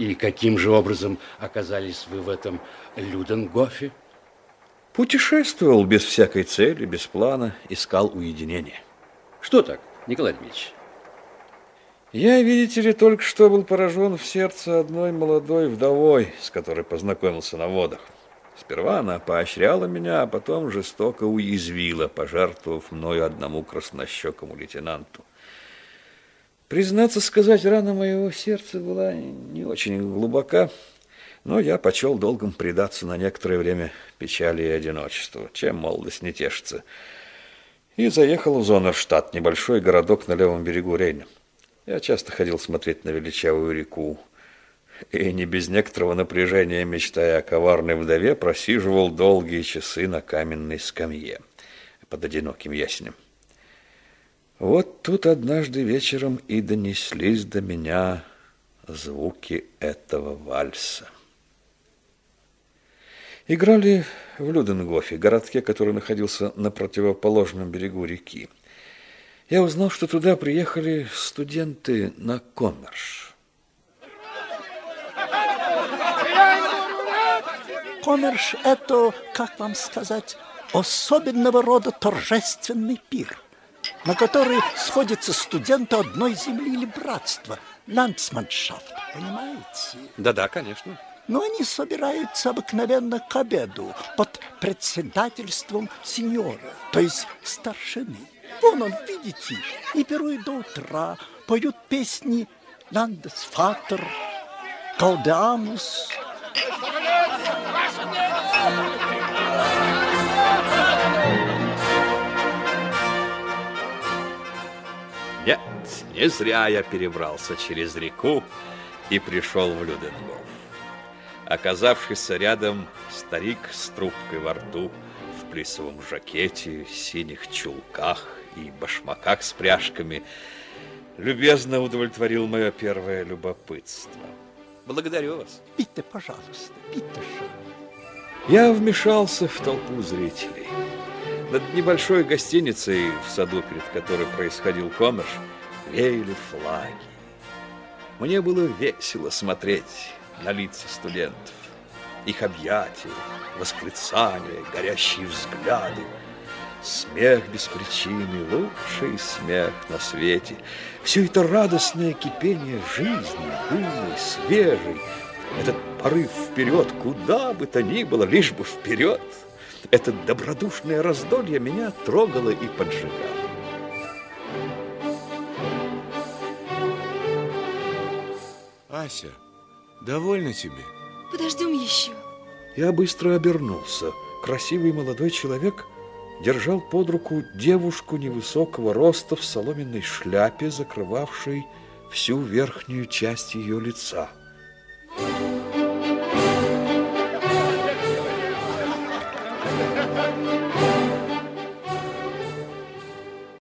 И каким же образом оказались вы в этом Люденгофе? Путешествовал без всякой цели, без плана, искал уединения. Что так, Николай Дмитриевич? Я, видите ли, только что был поражен в сердце одной молодой вдовой, с которой познакомился на водах. Сперва она поощряла меня, а потом жестоко уязвила, пожертвовав мною одному краснощекому лейтенанту. Признаться сказать, рана моего сердца была не очень глубока, но я почел долгом предаться на некоторое время печали и одиночеству, чем молодость не тешится, и заехал в Зонерштадт, небольшой городок на левом берегу Рейна. Я часто ходил смотреть на величавую реку, и не без некоторого напряжения, мечтая о коварной вдове, просиживал долгие часы на каменной скамье под одиноким ясенем. Вот тут однажды вечером и донеслись до меня звуки этого вальса. Играли в Люденгофе, городке, который находился на противоположном берегу реки я узнал, что туда приехали студенты на коммерш. Коммерш – это, как вам сказать, особенного рода торжественный пир, на который сходятся студенты одной земли или братства, ландсманшафт, понимаете? Да-да, конечно. Но они собираются обыкновенно к обеду под председательством сеньора, то есть старшины. Вон он, видите, и пируют до утра, поют песни «Ландесфатер», «Гаудамус». Нет, не зря я перебрался через реку и пришел в Люденгоф. Оказавшийся рядом старик с трубкой во рту, в плисовом жакете, синих чулках и башмаках с пряжками, любезно удовлетворил мое первое любопытство. Благодарю вас. Питте, пожалуйста, питте Я вмешался в толпу зрителей. Над небольшой гостиницей, в саду, перед которой происходил коммерш, веяли флаги. Мне было весело смотреть на лица студентов, их объятия, восклицания, горящие взгляды. Смех без причины, лучший смех на свете. Все это радостное кипение жизни, дымный, свежий. Этот порыв вперед, куда бы то ни было, лишь бы вперед. Это добродушное раздолье меня трогало и поджигало. Ася, довольна тебе? Подождем еще. Я быстро обернулся. Красивый молодой человек – держал под руку девушку невысокого роста в соломенной шляпе, закрывавшей всю верхнюю часть ее лица. Thank you.